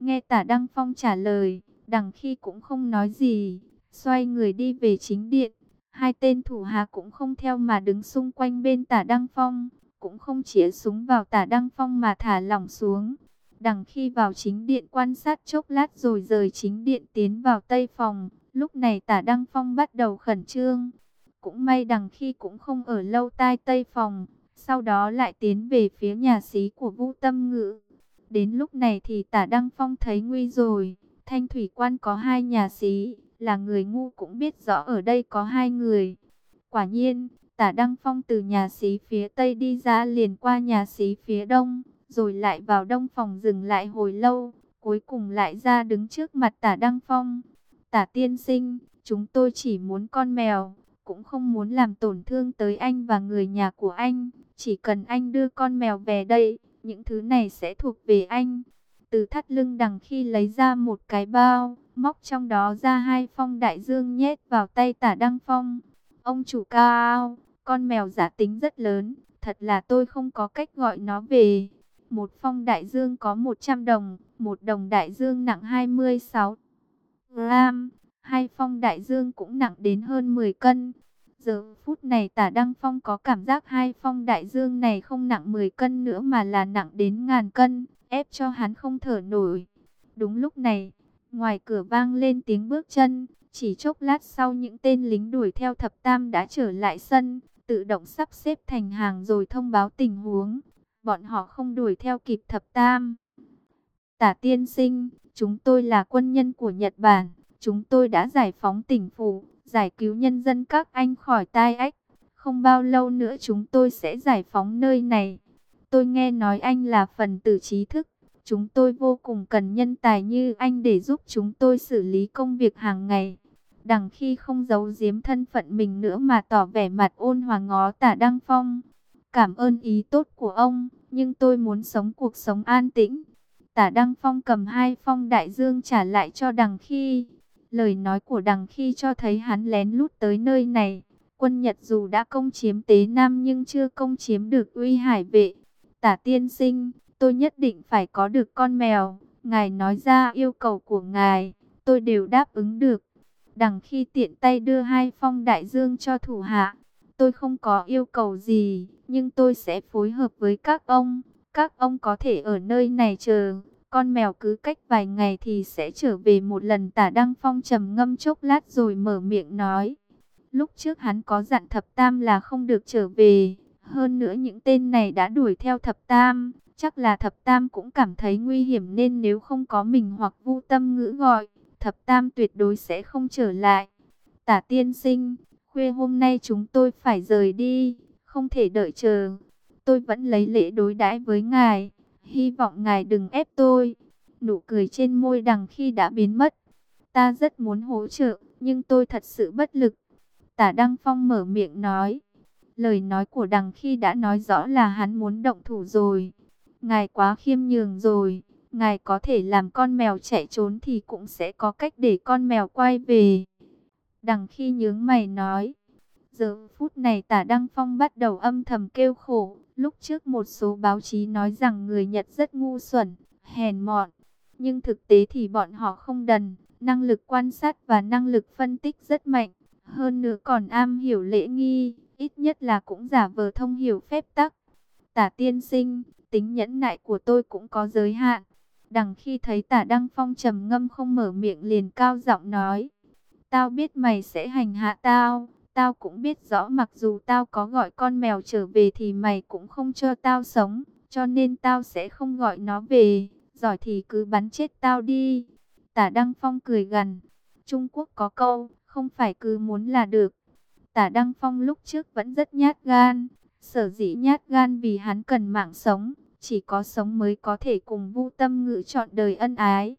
Nghe tả Đăng Phong trả lời, đằng khi cũng không nói gì, xoay người đi về chính điện. Hai tên thủ hạ cũng không theo mà đứng xung quanh bên tả Đăng Phong, cũng không chĩa súng vào tả Đăng Phong mà thả lỏng xuống. Đằng khi vào chính điện quan sát chốc lát rồi rời chính điện tiến vào tây phòng, lúc này tả Đăng Phong bắt đầu khẩn trương. Cũng may đằng khi cũng không ở lâu tai tây phòng, sau đó lại tiến về phía nhà xí của Vũ Tâm Ngữ. Đến lúc này thì tả Đăng Phong thấy nguy rồi, thanh thủy quan có hai nhà sĩ là người ngu cũng biết rõ ở đây có hai người. Quả nhiên, tả Đăng Phong từ nhà sĩ phía tây đi ra liền qua nhà sĩ phía đông, rồi lại vào đông phòng dừng lại hồi lâu, cuối cùng lại ra đứng trước mặt tả Đăng Phong. Tả tiên sinh, chúng tôi chỉ muốn con mèo, cũng không muốn làm tổn thương tới anh và người nhà của anh. Chỉ cần anh đưa con mèo về đây, những thứ này sẽ thuộc về anh. Từ thắt lưng đằng khi lấy ra một cái bao, móc trong đó ra hai phong đại dương nhét vào tay tả Đăng Phong. Ông chủ cao, con mèo giả tính rất lớn, thật là tôi không có cách gọi nó về. Một phong đại dương có 100 đồng, một đồng đại dương nặng 26 gram, hai phong đại dương cũng nặng đến hơn 10 cân. Giờ phút này tả Đăng Phong có cảm giác hai phong đại dương này không nặng 10 cân nữa mà là nặng đến ngàn cân, ép cho hắn không thở nổi. Đúng lúc này, ngoài cửa vang lên tiếng bước chân, chỉ chốc lát sau những tên lính đuổi theo thập tam đã trở lại sân, tự động sắp xếp thành hàng rồi thông báo tình huống. Bọn họ không đuổi theo kịp thập tam. Tả tiên sinh, chúng tôi là quân nhân của Nhật Bản, chúng tôi đã giải phóng tỉnh phủ, giải cứu nhân dân các anh khỏi tai ách. Không bao lâu nữa chúng tôi sẽ giải phóng nơi này. Tôi nghe nói anh là phần tử trí thức. Chúng tôi vô cùng cần nhân tài như anh để giúp chúng tôi xử lý công việc hàng ngày. Đằng khi không giấu giếm thân phận mình nữa mà tỏ vẻ mặt ôn hòa ngó tả Đăng Phong. Cảm ơn ý tốt của ông, nhưng tôi muốn sống cuộc sống an tĩnh. Tả Đăng Phong cầm hai phong đại dương trả lại cho đằng khi. Lời nói của đằng khi cho thấy hắn lén lút tới nơi này. Quân Nhật dù đã công chiếm Tế Nam nhưng chưa công chiếm được uy hải vệ. Tả tiên sinh, tôi nhất định phải có được con mèo. Ngài nói ra yêu cầu của ngài, tôi đều đáp ứng được. Đằng khi tiện tay đưa hai phong đại dương cho thủ hạ, tôi không có yêu cầu gì, nhưng tôi sẽ phối hợp với các ông. Các ông có thể ở nơi này chờ, con mèo cứ cách vài ngày thì sẽ trở về một lần tả Đăng Phong trầm ngâm chốc lát rồi mở miệng nói. Lúc trước hắn có dặn thập tam là không được trở về. Hơn nữa những tên này đã đuổi theo thập tam. Chắc là thập tam cũng cảm thấy nguy hiểm nên nếu không có mình hoặc vu tâm ngữ gọi, thập tam tuyệt đối sẽ không trở lại. Tả tiên sinh, khuya hôm nay chúng tôi phải rời đi, không thể đợi chờ. Tôi vẫn lấy lễ đối đãi với ngài Hy vọng ngài đừng ép tôi. Nụ cười trên môi đằng khi đã biến mất. Ta rất muốn hỗ trợ, nhưng tôi thật sự bất lực. Tả Đăng Phong mở miệng nói. Lời nói của đằng khi đã nói rõ là hắn muốn động thủ rồi. Ngài quá khiêm nhường rồi. Ngài có thể làm con mèo chạy trốn thì cũng sẽ có cách để con mèo quay về. Đằng khi nhướng mày nói. Giờ phút này tả Đăng Phong bắt đầu âm thầm kêu khổ. Lúc trước một số báo chí nói rằng người Nhật rất ngu xuẩn, hèn mọn. Nhưng thực tế thì bọn họ không đần, năng lực quan sát và năng lực phân tích rất mạnh. Hơn nữa còn am hiểu lễ nghi, ít nhất là cũng giả vờ thông hiểu phép tắc. Tả tiên sinh, tính nhẫn nại của tôi cũng có giới hạn. Đằng khi thấy tả Đăng Phong trầm ngâm không mở miệng liền cao giọng nói. Tao biết mày sẽ hành hạ tao Tao cũng biết rõ mặc dù tao có gọi con mèo trở về thì mày cũng không cho tao sống. Cho nên tao sẽ không gọi nó về. Giỏi thì cứ bắn chết tao đi. Tả Đăng Phong cười gần Trung Quốc có câu, không phải cứ muốn là được. Tả Đăng Phong lúc trước vẫn rất nhát gan. Sở dĩ nhát gan vì hắn cần mạng sống. Chỉ có sống mới có thể cùng vu tâm ngự chọn đời ân ái.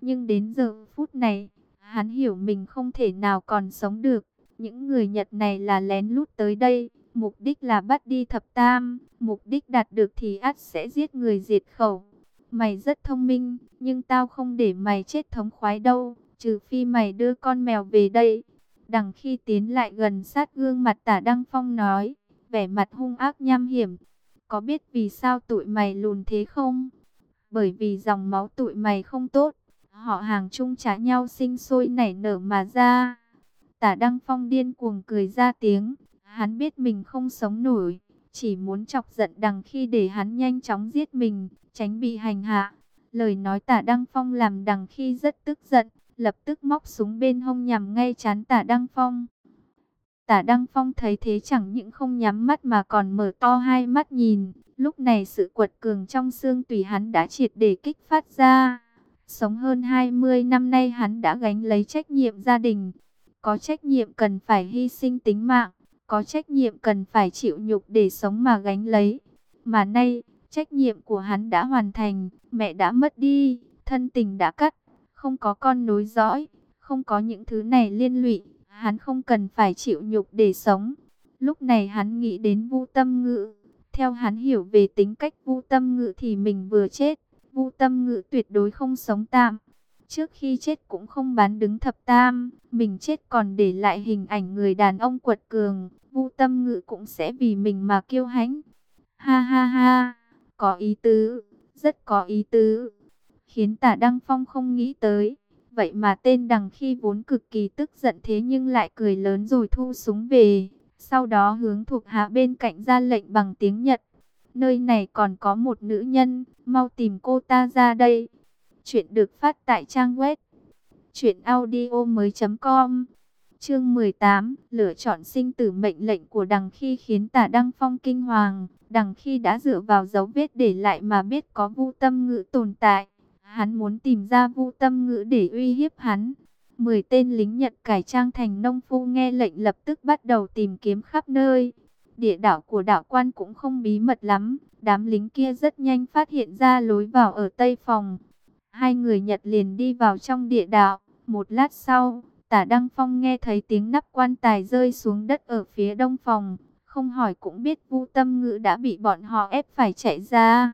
Nhưng đến giờ phút này, hắn hiểu mình không thể nào còn sống được. Những người Nhật này là lén lút tới đây, mục đích là bắt đi thập tam, mục đích đạt được thì ắt sẽ giết người diệt khẩu. Mày rất thông minh, nhưng tao không để mày chết thống khoái đâu, trừ phi mày đưa con mèo về đây. Đằng khi tiến lại gần sát gương mặt tả Đăng Phong nói, vẻ mặt hung ác nham hiểm. Có biết vì sao tụi mày lùn thế không? bởi vì dòng máu tụi mày không tốt, họ hàng chung trả nhau sinh sôi nảy nở mà ra. Tả Đăng Phong điên cuồng cười ra tiếng, hắn biết mình không sống nổi, chỉ muốn chọc giận đằng khi để hắn nhanh chóng giết mình, tránh bị hành hạ. Lời nói tả Đăng Phong làm đằng khi rất tức giận, lập tức móc súng bên hông nhằm ngay chán tả Đăng Phong. Tả Đăng Phong thấy thế chẳng những không nhắm mắt mà còn mở to hai mắt nhìn. Lúc này sự quật cường trong xương tùy hắn đã triệt để kích phát ra. Sống hơn 20 năm nay hắn đã gánh lấy trách nhiệm gia đình. Có trách nhiệm cần phải hy sinh tính mạng. Có trách nhiệm cần phải chịu nhục để sống mà gánh lấy. Mà nay, trách nhiệm của hắn đã hoàn thành. Mẹ đã mất đi, thân tình đã cắt. Không có con nối dõi, không có những thứ này liên lụy hắn không cần phải chịu nhục để sống. Lúc này hắn nghĩ đến Vu Tâm Ngự. Theo hắn hiểu về tính cách Vu Tâm Ngự thì mình vừa chết, Vu Tâm Ngự tuyệt đối không sống tạm. Trước khi chết cũng không bán đứng thập tam, mình chết còn để lại hình ảnh người đàn ông quật cường, Vu Tâm ngự cũng sẽ vì mình mà kiêu hãnh. Ha ha ha, có ý tứ, rất có ý tứ. Khiến Tả Đăng Phong không nghĩ tới. Vậy mà tên đằng khi vốn cực kỳ tức giận thế nhưng lại cười lớn rồi thu súng về. Sau đó hướng thuộc hạ bên cạnh ra lệnh bằng tiếng Nhật. Nơi này còn có một nữ nhân, mau tìm cô ta ra đây. Chuyện được phát tại trang web truyệnaudiomoi.com. Chương 18, lựa chọn sinh tử mệnh lệnh của Đằng Khi khiến Tả Đăng Phong kinh hoàng, Đằng Khi đã dựa vào dấu vết để lại mà biết có Vu Tâm Ngữ tồn tại. Hắn muốn tìm ra vu tâm ngữ để uy hiếp hắn. Mười tên lính Nhật cải trang thành nông phu nghe lệnh lập tức bắt đầu tìm kiếm khắp nơi. Địa đảo của đảo quan cũng không bí mật lắm. Đám lính kia rất nhanh phát hiện ra lối vào ở tây phòng. Hai người Nhật liền đi vào trong địa đạo. Một lát sau, tả Đăng Phong nghe thấy tiếng nắp quan tài rơi xuống đất ở phía đông phòng. Không hỏi cũng biết vu tâm ngữ đã bị bọn họ ép phải chạy ra.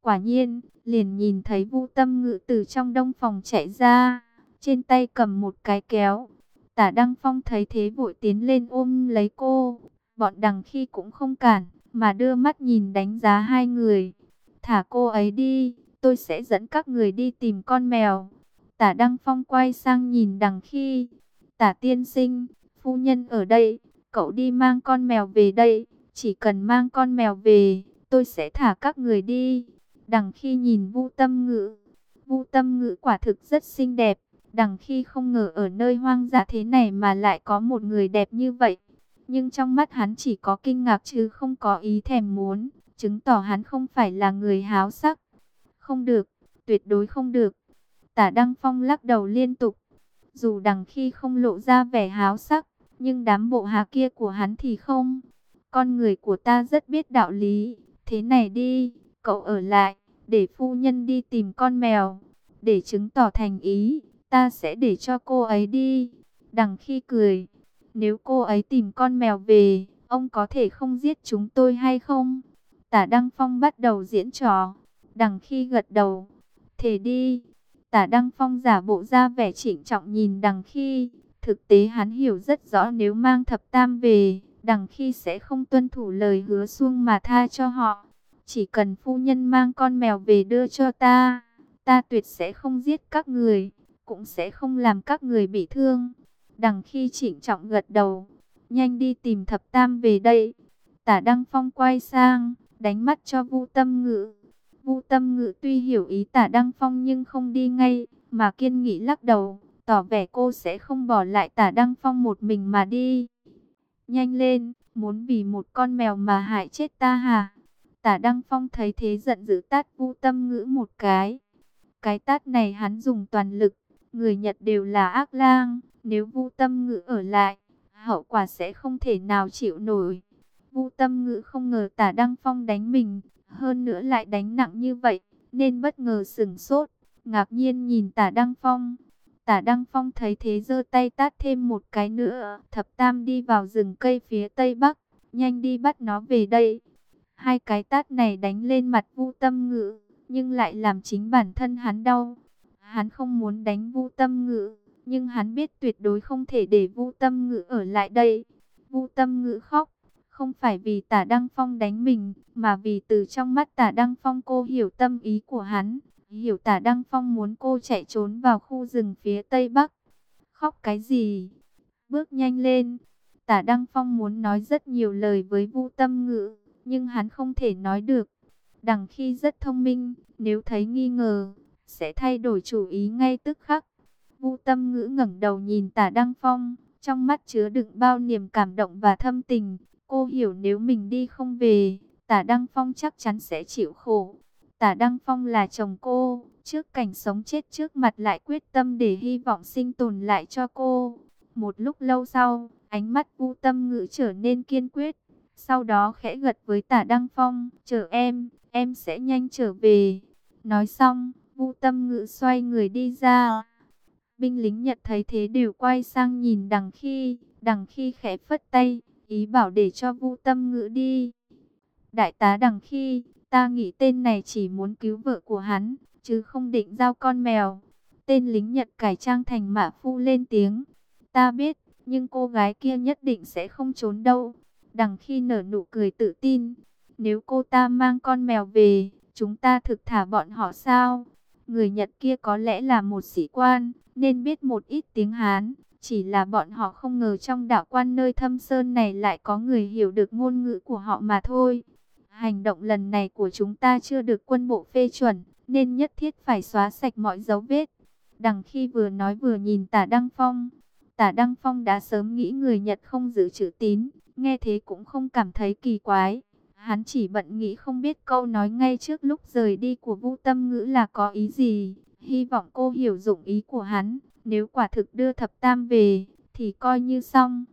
Quả nhiên, liền nhìn thấy Vu Tâm Ngự từ trong đông phòng chạy ra, trên tay cầm một cái kéo. Tả Đăng Phong thấy thế vội tiến lên ôm lấy cô, bọn đằng khi cũng không cản, mà đưa mắt nhìn đánh giá hai người. Thả cô ấy đi, tôi sẽ dẫn các người đi tìm con mèo. Tả Đăng Phong quay sang nhìn đằng khi. Tả tiên sinh, phu nhân ở đây, cậu đi mang con mèo về đây. Chỉ cần mang con mèo về, tôi sẽ thả các người đi. Đằng khi nhìn Vu Tâm Ngữ, Vu Tâm Ngữ quả thực rất xinh đẹp, đằng khi không ngờ ở nơi hoang dã thế này mà lại có một người đẹp như vậy. Nhưng trong mắt hắn chỉ có kinh ngạc chứ không có ý thèm muốn, chứng tỏ hắn không phải là người háo sắc. Không được, tuyệt đối không được. Tả Đăng Phong lắc đầu liên tục. Dù đằng khi không lộ ra vẻ háo sắc, nhưng đám bộ hạ kia của hắn thì không. Con người của ta rất biết đạo lý. Thế này đi, cậu ở lại, để phu nhân đi tìm con mèo, để chứng tỏ thành ý, ta sẽ để cho cô ấy đi. Đằng khi cười, nếu cô ấy tìm con mèo về, ông có thể không giết chúng tôi hay không? Tả Đăng Phong bắt đầu diễn trò, đằng khi gật đầu, thề đi. Tả Đăng Phong giả bộ ra vẻ chỉnh trọng nhìn đằng khi, thực tế hắn hiểu rất rõ nếu mang thập tam về, đằng khi sẽ không tuân thủ lời hứa xuông mà tha cho họ. Chỉ cần phu nhân mang con mèo về đưa cho ta, ta tuyệt sẽ không giết các người, cũng sẽ không làm các người bị thương. Đằng khi chỉnh trọng gật đầu, nhanh đi tìm thập tam về đây. Tả Đăng Phong quay sang, đánh mắt cho Vu Tâm Ngữ. Vu Tâm Ngữ tuy hiểu ý Tả Đăng Phong nhưng không đi ngay, mà kiên nghị lắc đầu, tỏ vẻ cô sẽ không bỏ lại Tả Đăng Phong một mình mà đi. Nhanh lên, muốn vì một con mèo mà hại chết ta hả? Tả Đăng Phong thấy thế giận dữ tát Vu Tâm Ngữ một cái. Cái tát này hắn dùng toàn lực, người Nhật đều là ác lang, nếu Vu Tâm Ngữ ở lại, hậu quả sẽ không thể nào chịu nổi. Vu Tâm Ngữ không ngờ Tả Đăng Phong đánh mình, hơn nữa lại đánh nặng như vậy, nên bất ngờ sửng sốt, ngạc nhiên nhìn Tả Đăng Phong. Tả Đăng Phong thấy thế giơ tay tát thêm một cái nữa, thập tam đi vào rừng cây phía tây bắc, nhanh đi bắt nó về đây. Hai cái tát này đánh lên mặt Vu Tâm Ngữ, nhưng lại làm chính bản thân hắn đau. Hắn không muốn đánh Vu Tâm Ngữ, nhưng hắn biết tuyệt đối không thể để Vu Tâm Ngữ ở lại đây. Vu Tâm Ngữ khóc, không phải vì tả Đăng Phong đánh mình, mà vì từ trong mắt tả Đăng Phong cô hiểu tâm ý của hắn. Hiểu tả Đăng Phong muốn cô chạy trốn vào khu rừng phía tây bắc. Khóc cái gì? Bước nhanh lên. Tả Đăng Phong muốn nói rất nhiều lời với Vu Tâm Ngữ, nhưng hắn không thể nói được. Đằng khi rất thông minh, nếu thấy nghi ngờ, sẽ thay đổi chủ ý ngay tức khắc. Vu Tâm Ngữ ngẩng đầu nhìn Tả Đăng Phong, trong mắt chứa đựng bao niềm cảm động và thâm tình. Cô hiểu nếu mình đi không về, Tả Đăng Phong chắc chắn sẽ chịu khổ. Tả Đăng Phong là chồng cô, trước cảnh sống chết trước mặt lại quyết tâm để hy vọng sinh tồn lại cho cô. Một lúc lâu sau, ánh mắt Vu Tâm Ngữ trở nên kiên quyết. Sau đó khẽ gật với Tả Đăng Phong, chờ em, em sẽ nhanh trở về. Nói xong, Vu Tâm Ngữ xoay người đi ra. Binh lính Nhật thấy thế đều quay sang nhìn đằng khi, đằng khi khẽ phất tay, ý bảo để cho Vu Tâm Ngữ đi. Đại tá đằng khi, ta nghĩ tên này chỉ muốn cứu vợ của hắn, chứ không định giao con mèo. Tên lính Nhật cải trang thành mã phu lên tiếng. Ta biết, nhưng cô gái kia nhất định sẽ không trốn đâu. Đằng khi nở nụ cười tự tin, nếu cô ta mang con mèo về, chúng ta thực thả bọn họ sao? Người Nhật kia có lẽ là một sĩ quan, nên biết một ít tiếng Hán. Chỉ là bọn họ không ngờ trong đạo quan nơi thâm sơn này lại có người hiểu được ngôn ngữ của họ mà thôi. Hành động lần này của chúng ta chưa được quân bộ phê chuẩn, nên nhất thiết phải xóa sạch mọi dấu vết. Đằng khi vừa nói vừa nhìn tả Đăng Phong, tả Đăng Phong đã sớm nghĩ người Nhật không giữ chữ tín, nghe thế cũng không cảm thấy kỳ quái. Hắn chỉ bận nghĩ không biết câu nói ngay trước lúc rời đi của Vu Tâm Ngữ là có ý gì. Hy vọng cô hiểu dụng ý của hắn. Nếu quả thực đưa thập tam về, thì coi như xong.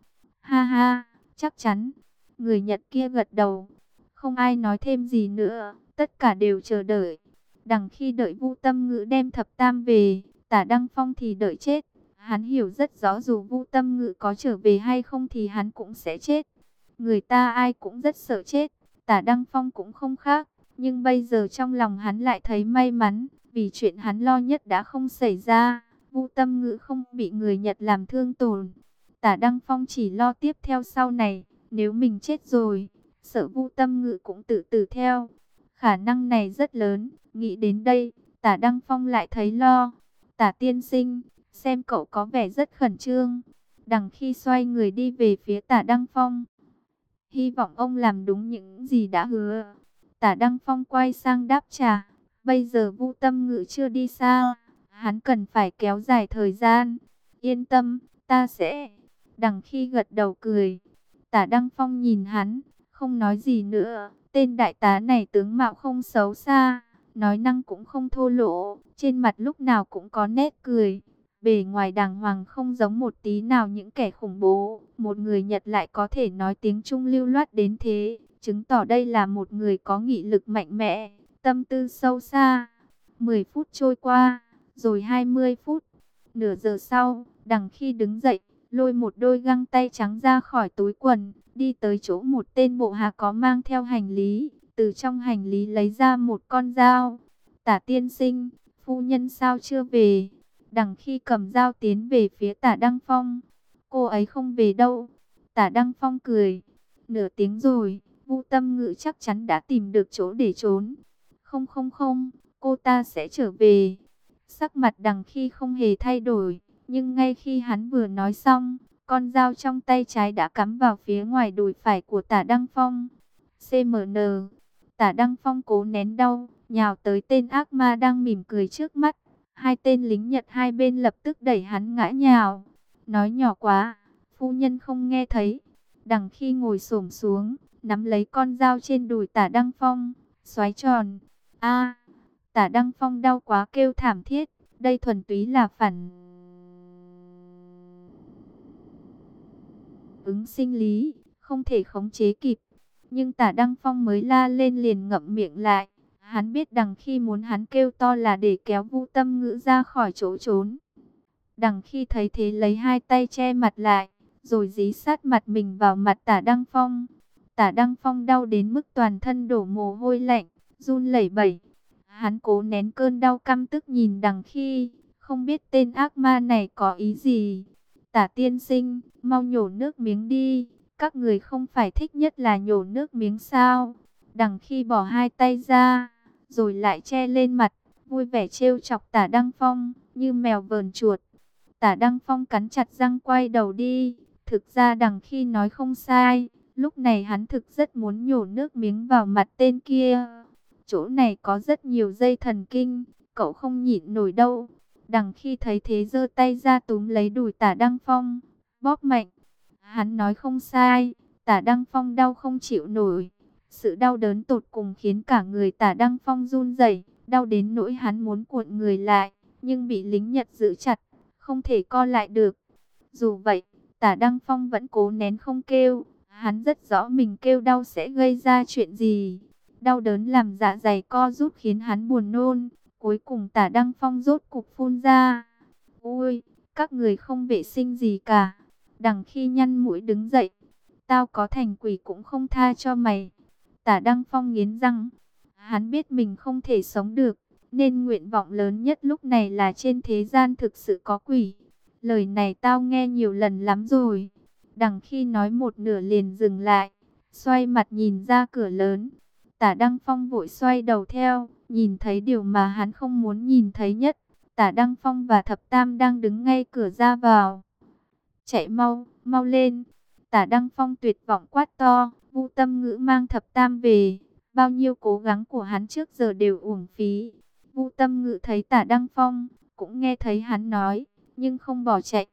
Ha ha, chắc chắn. Người Nhật kia gật đầu. Không ai nói thêm gì nữa. Tất cả đều chờ đợi. Đằng khi đợi Vu Tâm Ngữ đem thập tam về, tả Đăng Phong thì đợi chết. Hắn hiểu rất rõ dù Vu Tâm Ngữ có trở về hay không thì hắn cũng sẽ chết. Người ta ai cũng rất sợ chết. Tả Đăng Phong cũng không khác, nhưng bây giờ trong lòng hắn lại thấy may mắn, vì chuyện hắn lo nhất đã không xảy ra. Vu Tâm Ngữ không bị người Nhật làm thương tổn. Tả Đăng Phong chỉ lo tiếp theo sau này, nếu mình chết rồi, sợ Vu Tâm Ngữ cũng tự tử theo. Khả năng này rất lớn, nghĩ đến đây, Tả Đăng Phong lại thấy lo. Tả Tiên Sinh, xem cậu có vẻ rất khẩn trương. Đằng khi xoay người đi về phía Tả Đăng Phong, Hy vọng ông làm đúng những gì đã hứa. Tả Đăng Phong quay sang đáp trả. Bây giờ Vu Tâm Ngự chưa đi xa. Hắn cần phải kéo dài thời gian. Yên tâm, ta sẽ. Đằng khi gật đầu cười. Tả Đăng Phong nhìn hắn, không nói gì nữa. Tên đại tá này tướng mạo không xấu xa, nói năng cũng không thô lỗ, trên mặt lúc nào cũng có nét cười. Bề ngoài đàng hoàng không giống một tí nào những kẻ khủng bố. Một người Nhật lại có thể nói tiếng Trung lưu loát đến thế. Chứng tỏ đây là một người có nghị lực mạnh mẽ, tâm tư sâu xa. 10 phút trôi qua, rồi 20 phút. Nửa giờ sau, đằng khi đứng dậy, lôi một đôi găng tay trắng ra khỏi túi quần, đi tới chỗ một tên bộ hạ có mang theo hành lý. Từ trong hành lý lấy ra một con dao. Tả tiên sinh, phu nhân sao chưa về? Đằng khi cầm dao tiến về phía tả Đăng Phong, cô ấy không về đâu. Tả Đăng Phong cười, nửa tiếng rồi, Vu Tâm ngự chắc chắn đã tìm được chỗ để trốn. Không không không, cô ta sẽ trở về. Sắc mặt đằng khi không hề thay đổi, nhưng ngay khi hắn vừa nói xong, con dao trong tay trái đã cắm vào phía ngoài đùi phải của tả Đăng Phong. CMN, tả Đăng Phong cố nén đau, nhào tới tên ác ma đang mỉm cười trước mắt. Hai tên lính Nhật hai bên lập tức đẩy hắn ngã nhào. Nói nhỏ quá, phu nhân không nghe thấy. Đằng khi ngồi xổm xuống, nắm lấy con dao trên đùi tả Đăng Phong, xoáy tròn. a tả Đăng Phong đau quá kêu thảm thiết, đây thuần túy là phản. Ứng sinh lý, không thể khống chế kịp. Nhưng tả Đăng Phong mới la lên liền ngậm miệng lại. Hắn biết đằng khi muốn hắn kêu to là để kéo Vu Tâm Ngữ ra khỏi chỗ trốn. Đằng khi thấy thế lấy hai tay che mặt lại, rồi dí sát mặt mình vào mặt tả Đăng Phong. Tả Đăng Phong đau đến mức toàn thân đổ mồ hôi lạnh, run lẩy bẩy. Hắn cố nén cơn đau căm tức nhìn đằng khi, không biết tên ác ma này có ý gì. Tả tiên sinh, mau nhổ nước miếng đi, Các người không phải thích nhất là nhổ nước miếng sao? Đằng khi bỏ hai tay ra, rồi lại che lên mặt, vui vẻ trêu chọc tả Đăng Phong, như mèo vờn chuột. Tả Đăng Phong cắn chặt răng quay đầu đi. Thực ra đằng khi nói không sai, lúc này hắn thực rất muốn nhổ nước miếng vào mặt tên kia. Chỗ này có rất nhiều dây thần kinh, cậu không nhịn nổi đâu. Đằng khi thấy thế giơ tay ra túm lấy đùi tả Đăng Phong, bóp mạnh. Hắn nói không sai, tả Đăng Phong đau không chịu nổi. Sự đau đớn tột cùng khiến cả người tả Đăng Phong run rẩy, đau đến nỗi hắn muốn cuộn người lại, nhưng bị lính Nhật giữ chặt, không thể co lại được. Dù vậy, tả Đăng Phong vẫn cố nén không kêu, hắn rất rõ mình kêu đau sẽ gây ra chuyện gì. Đau đớn làm dạ dày co rút khiến hắn buồn nôn, cuối cùng tả Đăng Phong rốt cục phun ra. Ôi, các người không vệ sinh gì cả. Đằng khi nhăn mũi đứng dậy, tao có thành quỷ cũng không tha cho mày. Tả Đăng Phong nghiến răng, hắn biết mình không thể sống được, nên nguyện vọng lớn nhất lúc này là trên thế gian thực sự có quỷ. Lời này tao nghe nhiều lần lắm rồi. Đằng khi nói một nửa liền dừng lại, xoay mặt nhìn ra cửa lớn. Tả Đăng Phong vội xoay đầu theo, nhìn thấy điều mà hắn không muốn nhìn thấy nhất. Tả Đăng Phong và Thập Tam đang đứng ngay cửa ra vào. Chạy mau, mau lên. Tả Đăng Phong tuyệt vọng quát to, Vu Tâm Ngữ mang Thập Tam về. Bao nhiêu cố gắng của hắn trước giờ đều uổng phí. Vu Tâm Ngữ thấy Tả Đăng Phong, cũng nghe thấy hắn nói, nhưng không bỏ chạy.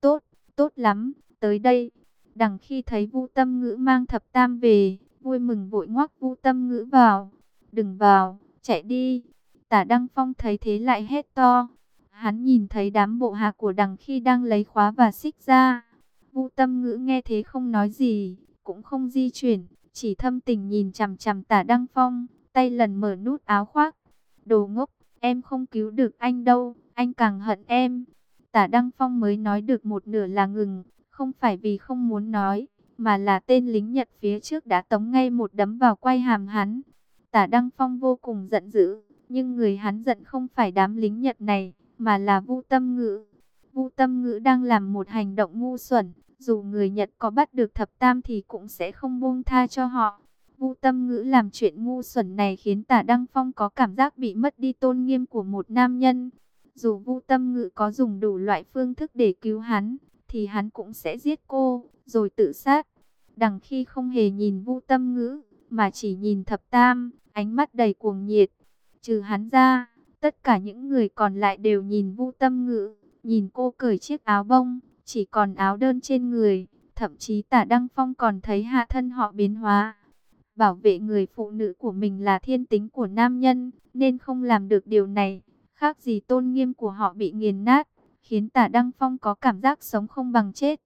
Tốt, tốt lắm, tới đây. Đằng khi thấy Vu Tâm Ngữ mang Thập Tam về, vui mừng vội ngoắc Vu Tâm Ngữ vào. Đừng vào, chạy đi. Tả Đăng Phong thấy thế lại hét to. Hắn nhìn thấy đám bộ hạ của đằng khi đang lấy khóa và xích ra. Vu Tâm Ngữ nghe thế không nói gì, cũng không di chuyển, chỉ thâm tình nhìn chằm chằm Tả Đăng Phong, tay lần mở nút áo khoác. Đồ ngốc, em không cứu được anh đâu, anh càng hận em. Tả Đăng Phong mới nói được một nửa là ngừng, không phải vì không muốn nói, mà là tên lính Nhật phía trước đã tống ngay một đấm vào quay hàm hắn. Tả Đăng Phong vô cùng giận dữ, nhưng người hắn giận không phải đám lính Nhật này, mà là Vu Tâm Ngữ. Vu Tâm Ngữ đang làm một hành động ngu xuẩn, dù người Nhật có bắt được thập tam thì cũng sẽ không buông tha cho họ. Vu Tâm Ngữ làm chuyện ngu xuẩn này khiến Tả Đăng Phong có cảm giác bị mất đi tôn nghiêm của một nam nhân. Dù Vu Tâm Ngữ có dùng đủ loại phương thức để cứu hắn, thì hắn cũng sẽ giết cô, rồi tự sát. Đằng khi không hề nhìn Vu Tâm Ngữ, mà chỉ nhìn Thập Tam, ánh mắt đầy cuồng nhiệt. Trừ hắn ra, tất cả những người còn lại đều nhìn Vu Tâm Ngữ, nhìn cô cởi chiếc áo bông, chỉ còn áo đơn trên người, thậm chí Tả Đăng Phong còn thấy hạ thân họ biến hóa. Bảo vệ người phụ nữ của mình là thiên tính của nam nhân, nên không làm được điều này, khác gì tôn nghiêm của họ bị nghiền nát, khiến Tả Đăng Phong có cảm giác sống không bằng chết.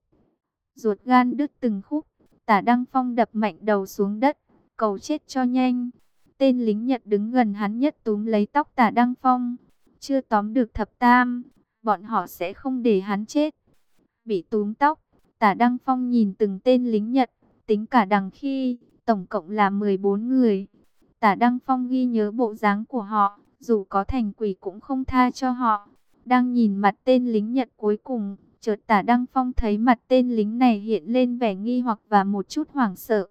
Ruột gan đứt từng khúc, Tả Đăng Phong đập mạnh đầu xuống đất, cầu chết cho nhanh. Tên lính Nhật đứng gần hắn nhất túm lấy tóc Tả Đăng Phong, chưa tóm được thập tam, bọn họ sẽ không để hắn chết bị túm tóc. Tả Đăng Phong nhìn từng tên lính Nhật, tính cả đằng khi, tổng cộng là 14 người. Tả Đăng Phong ghi nhớ bộ dáng của họ, dù có thành quỷ cũng không tha cho họ. Đang nhìn mặt tên lính Nhật cuối cùng, chợt Tả Đăng Phong thấy mặt tên lính này hiện lên vẻ nghi hoặc và một chút hoảng sợ.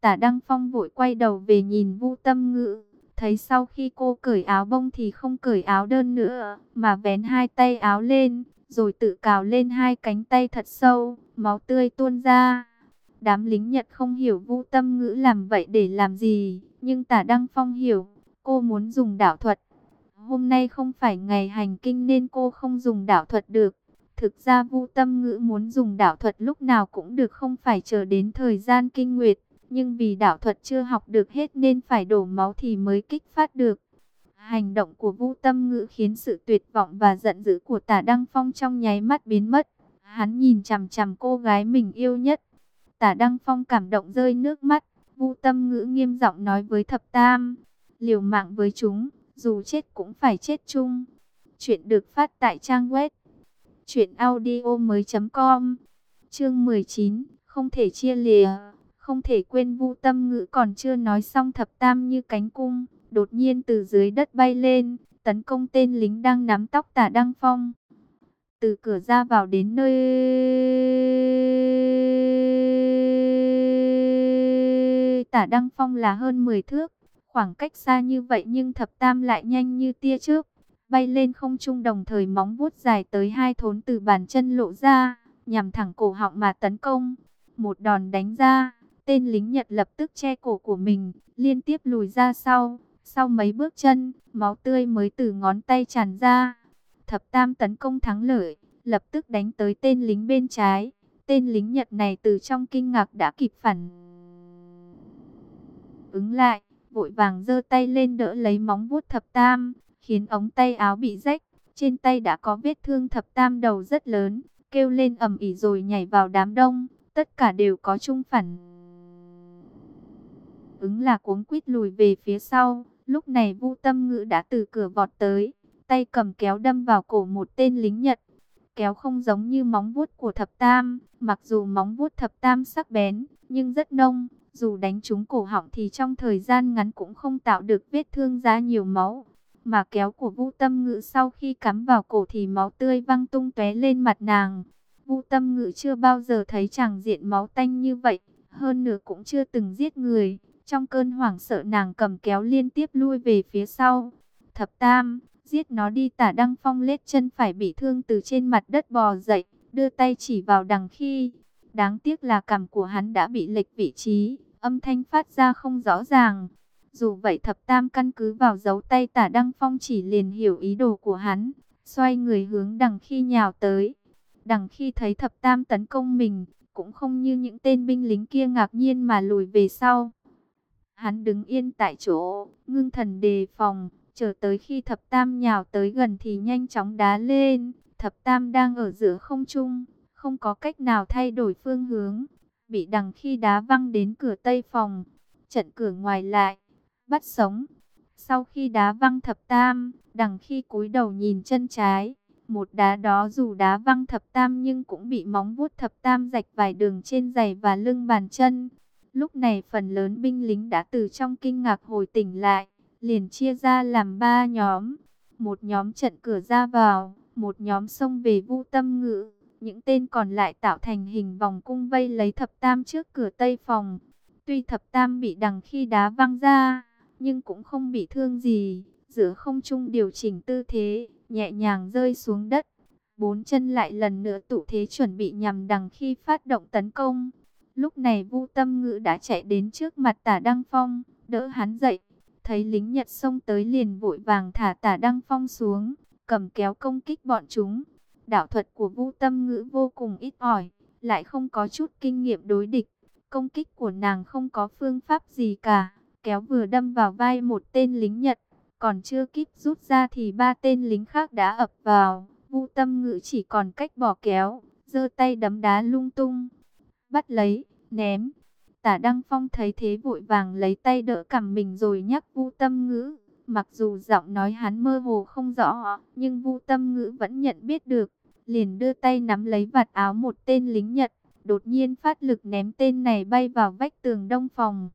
Tả Đăng Phong vội quay đầu về nhìn Vu Tâm Ngữ, thấy sau khi cô cởi áo bông thì không cởi áo đơn nữa, mà vén hai tay áo lên, rồi tự cào lên hai cánh tay thật sâu, máu tươi tuôn ra. Đám lính Nhật không hiểu Vu Tâm Ngữ làm vậy để làm gì, nhưng Tả Đăng Phong hiểu, cô muốn dùng đạo thuật. Hôm nay không phải ngày hành kinh nên cô không dùng đạo thuật được. Thực ra Vu Tâm Ngữ muốn dùng đạo thuật lúc nào cũng được không phải chờ đến thời gian kinh nguyệt, nhưng vì đạo thuật chưa học được hết nên phải đổ máu thì mới kích phát được. Hành động của Vu Tâm Ngữ khiến sự tuyệt vọng và giận dữ của Tả Đăng Phong trong nháy mắt biến mất. Hắn nhìn chằm chằm cô gái mình yêu nhất. Tả Đăng Phong cảm động rơi nước mắt. Vu Tâm Ngữ nghiêm giọng nói với Thập Tam, liều mạng với chúng, dù chết cũng phải chết chung. Chuyện được phát tại trang web truyệnaudiomoi.com. Chương 19, không thể chia lìa, không thể quên Vu Tâm Ngữ còn chưa nói xong Thập Tam như cánh cung đột nhiên từ dưới đất bay lên, tấn công tên lính đang nắm tóc tả Đăng Phong. Từ cửa ra vào đến nơi tả Đăng Phong là hơn 10 thước. Khoảng cách xa như vậy nhưng thập tam lại nhanh như tia trước. Bay lên không trung đồng thời móng vuốt dài tới hai thốn từ bàn chân lộ ra, nhằm thẳng cổ họng mà tấn công. Một đòn đánh ra, tên lính Nhật lập tức che cổ của mình, liên tiếp lùi ra sau. Sau mấy bước chân, máu tươi mới từ ngón tay tràn ra. Thập tam tấn công thắng lợi, lập tức đánh tới tên lính bên trái. Tên lính Nhật này từ trong kinh ngạc đã kịp phản ứng lại, vội vàng giơ tay lên đỡ lấy móng vuốt thập tam, khiến ống tay áo bị rách. Trên tay đã có vết thương thập tam đầu rất lớn, kêu lên ầm ĩ rồi nhảy vào đám đông, tất cả đều có chung phản ứng là cuống quýt lùi về phía sau. Lúc này Vu Tâm Ngữ đã từ cửa vọt tới, tay cầm kéo đâm vào cổ một tên lính Nhật. Kéo không giống như móng vuốt của thập tam, mặc dù móng vuốt thập tam sắc bén, nhưng rất nông. Dù đánh trúng cổ họng thì trong thời gian ngắn cũng không tạo được vết thương ra nhiều máu. Mà kéo của Vu Tâm Ngữ sau khi cắm vào cổ thì máu tươi văng tung tóe lên mặt nàng. Vu Tâm Ngữ chưa bao giờ thấy chàng diện máu tanh như vậy, hơn nữa cũng chưa từng giết người. Trong cơn hoảng sợ nàng cầm kéo liên tiếp lui về phía sau. Thập Tam, giết nó đi tả Đăng Phong lết chân phải bị thương từ trên mặt đất bò dậy, đưa tay chỉ vào đằng khi. Đáng tiếc là cằm của hắn đã bị lệch vị trí, âm thanh phát ra không rõ ràng. Dù vậy thập tam căn cứ vào dấu tay tả Đăng Phong chỉ liền hiểu ý đồ của hắn, xoay người hướng đằng khi nhào tới. Đằng khi thấy thập tam tấn công mình, cũng không như những tên binh lính kia ngạc nhiên mà lùi về sau. Hắn đứng yên tại chỗ, ngưng thần đề phòng, chờ tới khi thập tam nhào tới gần thì nhanh chóng đá lên. Thập tam đang ở giữa không trung, không có cách nào thay đổi phương hướng, bị đằng khi đá văng đến cửa tây phòng. Trận cửa ngoài lại, bắt sống. Sau khi đá văng thập tam, đằng khi cúi đầu nhìn chân trái, một đá đó dù đá văng thập tam nhưng cũng bị móng vuốt thập tam rạch vài đường trên giày và lưng bàn chân. Lúc này phần lớn binh lính đã từ trong kinh ngạc hồi tỉnh lại, liền chia ra làm ba nhóm. Một nhóm trận cửa ra vào, một nhóm xông về vu tâm ngữ. Những tên còn lại tạo thành hình vòng cung vây lấy thập tam trước cửa tây phòng. Tuy thập tam bị đằng khi đá văng ra, nhưng cũng không bị thương gì. Giữa không trung điều chỉnh tư thế, nhẹ nhàng rơi xuống đất. Bốn chân lại lần nữa tụ thế chuẩn bị nhằm đằng khi phát động tấn công. Lúc này Vu Tâm Ngữ đã chạy đến trước mặt Tả Đăng Phong, đỡ hắn dậy. Thấy lính Nhật xông tới liền vội vàng thả Tả Đăng Phong xuống, cầm kéo công kích bọn chúng. Đạo thuật của Vu Tâm Ngữ vô cùng ít ỏi, lại không có chút kinh nghiệm đối địch. Công kích của nàng không có phương pháp gì cả, kéo vừa đâm vào vai một tên lính Nhật, còn chưa kịp rút ra thì ba tên lính khác đã ập vào. Vu Tâm Ngữ chỉ còn cách bỏ kéo, giơ tay đấm đá lung tung bắt lấy, ném. Tả Đăng Phong thấy thế vội vàng lấy tay đỡ cầm mình rồi nhắc Vu Tâm Ngữ. Mặc dù giọng nói hắn mơ hồ không rõ, nhưng Vu Tâm Ngữ vẫn nhận biết được. Liền đưa tay nắm lấy vạt áo một tên lính Nhật, đột nhiên phát lực ném tên này bay vào vách tường đông phòng.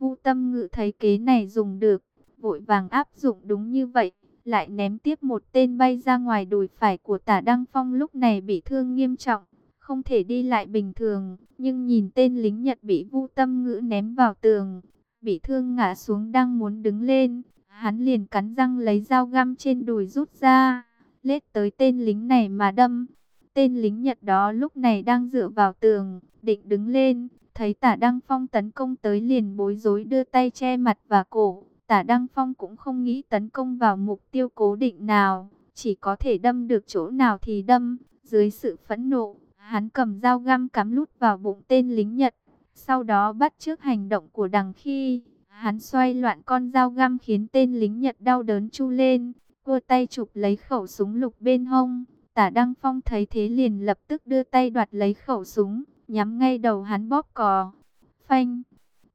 Vu Tâm Ngự thấy kế này dùng được, vội vàng áp dụng đúng như vậy, lại ném tiếp một tên bay ra ngoài đùi phải của Tả Đăng Phong lúc này bị thương nghiêm trọng không thể đi lại bình thường, nhưng nhìn tên lính Nhật bị Vu Tâm Ngữ ném vào tường, bị thương ngã xuống đang muốn đứng lên, hắn liền cắn răng lấy dao găm trên đùi rút ra, lết tới tên lính này mà đâm. Tên lính Nhật đó lúc này đang dựa vào tường, định đứng lên, thấy Tả Đăng Phong tấn công tới liền bối rối đưa tay che mặt và cổ. Tả Đăng Phong cũng không nghĩ tấn công vào mục tiêu cố định nào, chỉ có thể đâm được chỗ nào thì đâm. Dưới sự phẫn nộ, Hắn cầm dao găm cắm lút vào bụng tên lính Nhật. Sau đó bắt trước hành động của đằng khi. Hắn xoay loạn con dao găm khiến tên lính Nhật đau đớn chu lên. Cua tay chụp lấy khẩu súng lục bên hông. Tả Đăng Phong thấy thế liền lập tức đưa tay đoạt lấy khẩu súng. Nhắm ngay đầu hắn bóp cò. Phanh.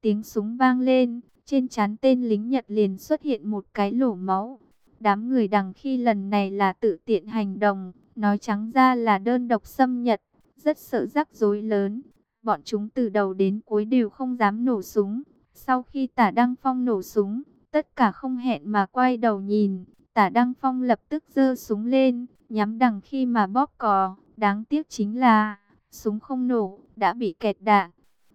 Tiếng súng vang lên. Trên chán tên lính Nhật liền xuất hiện một cái lỗ máu. Đám người đằng khi lần này là tự tiện hành động. Nói trắng ra là đơn độc xâm Nhật rất sợ rắc rối lớn. Bọn chúng từ đầu đến cuối đều không dám nổ súng. Sau khi tả Đăng Phong nổ súng, tất cả không hẹn mà quay đầu nhìn. Tả Đăng Phong lập tức giơ súng lên, nhắm đằng khi mà bóp cò. Đáng tiếc chính là, súng không nổ, đã bị kẹt đạn.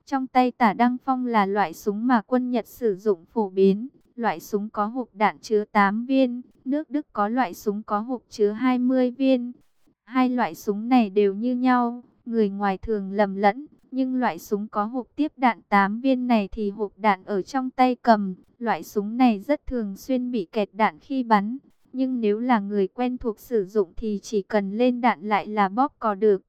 Trong tay tả Đăng Phong là loại súng mà quân Nhật sử dụng phổ biến. Loại súng có hộp đạn chứa 8 viên. Nước Đức có loại súng có hộp chứa 20 viên. Hai loại súng này đều như nhau. Người ngoài thường lầm lẫn. Nhưng loại súng có hộp tiếp đạn 8 viên này thì hộp đạn ở trong tay cầm. Loại súng này rất thường xuyên bị kẹt đạn khi bắn. Nhưng nếu là người quen thuộc sử dụng thì chỉ cần lên đạn lại là bóp cò được.